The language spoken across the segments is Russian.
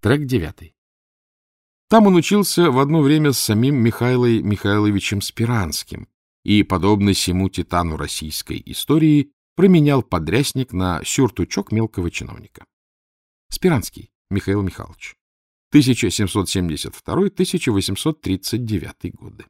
Трек девятый. Там он учился в одно время с самим Михаилой Михайловичем Спиранским и, подобно всему титану российской истории, променял подрясник на сюртучок мелкого чиновника. Спиранский Михаил Михайлович, 1772-1839 годы.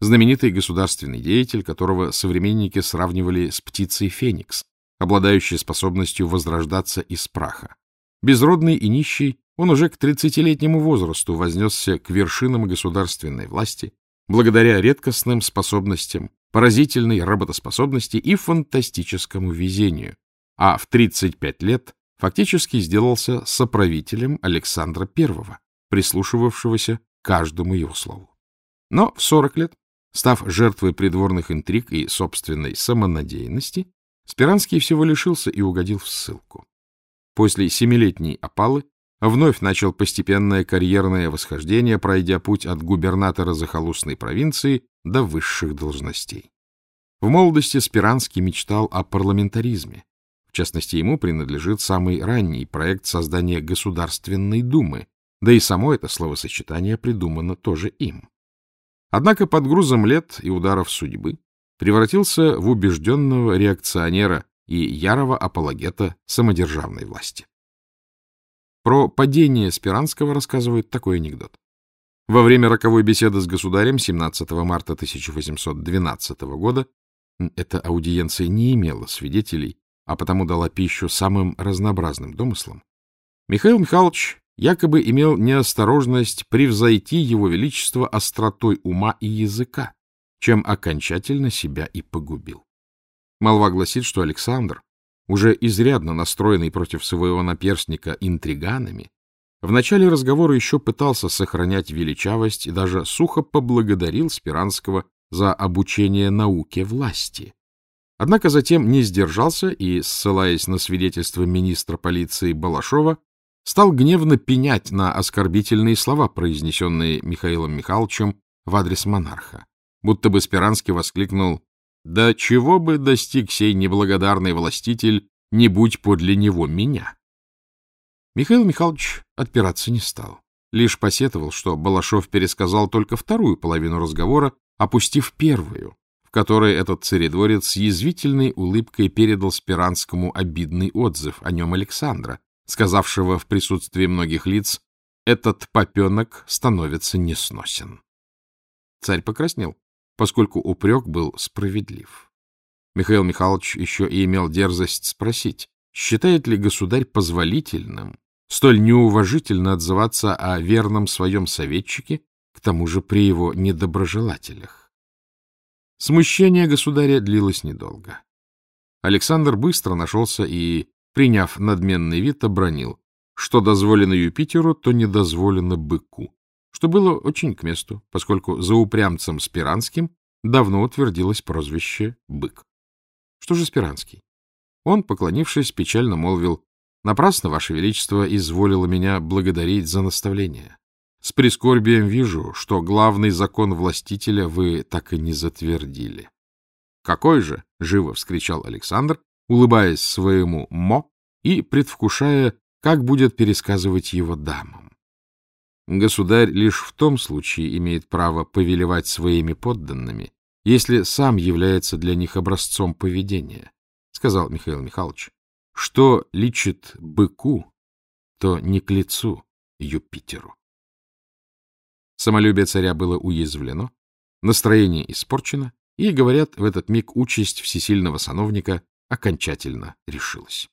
Знаменитый государственный деятель, которого современники сравнивали с птицей Феникс, обладающей способностью возрождаться из праха. Безродный и нищий, он уже к 30-летнему возрасту вознесся к вершинам государственной власти, благодаря редкостным способностям, поразительной работоспособности и фантастическому везению, а в 35 лет фактически сделался соправителем Александра I, прислушивавшегося каждому его слову. Но в 40 лет, став жертвой придворных интриг и собственной самонадеянности, Спиранский всего лишился и угодил в ссылку. После семилетней опалы вновь начал постепенное карьерное восхождение, пройдя путь от губернатора захолустной провинции до высших должностей. В молодости Спиранский мечтал о парламентаризме. В частности, ему принадлежит самый ранний проект создания Государственной Думы, да и само это словосочетание придумано тоже им. Однако под грузом лет и ударов судьбы превратился в убежденного реакционера и ярого апологета самодержавной власти. Про падение Спиранского рассказывают такой анекдот. Во время роковой беседы с государем 17 марта 1812 года эта аудиенция не имела свидетелей, а потому дала пищу самым разнообразным домыслам. Михаил Михайлович якобы имел неосторожность превзойти его величество остротой ума и языка, чем окончательно себя и погубил. Молва гласит, что Александр, уже изрядно настроенный против своего наперстника интриганами, в начале разговора еще пытался сохранять величавость и даже сухо поблагодарил Спиранского за обучение науке власти. Однако затем не сдержался и, ссылаясь на свидетельство министра полиции Балашова, стал гневно пенять на оскорбительные слова, произнесенные Михаилом Михайловичем в адрес монарха. Будто бы Спиранский воскликнул да чего бы достиг сей неблагодарный властитель, не будь подле него меня? Михаил Михайлович отпираться не стал. Лишь посетовал, что Балашов пересказал только вторую половину разговора, опустив первую, в которой этот царедворец с язвительной улыбкой передал Спиранскому обидный отзыв о нем Александра, сказавшего в присутствии многих лиц «этот попенок становится несносен». Царь покраснел поскольку упрек был справедлив. Михаил Михайлович еще и имел дерзость спросить, считает ли государь позволительным столь неуважительно отзываться о верном своем советчике, к тому же при его недоброжелателях. Смущение государя длилось недолго. Александр быстро нашелся и, приняв надменный вид, обронил, что дозволено Юпитеру, то не дозволено быку что было очень к месту, поскольку за упрямцем Спиранским давно утвердилось прозвище «Бык». Что же Спиранский? Он, поклонившись, печально молвил, «Напрасно, Ваше Величество, изволило меня благодарить за наставление. С прискорбием вижу, что главный закон властителя вы так и не затвердили». «Какой же?» — живо вскричал Александр, улыбаясь своему «мо» и предвкушая, как будет пересказывать его дамам. Государь лишь в том случае имеет право повелевать своими подданными, если сам является для них образцом поведения, — сказал Михаил Михайлович. Что личит быку, то не к лицу Юпитеру. Самолюбие царя было уязвлено, настроение испорчено, и, говорят, в этот миг участь всесильного сановника окончательно решилась.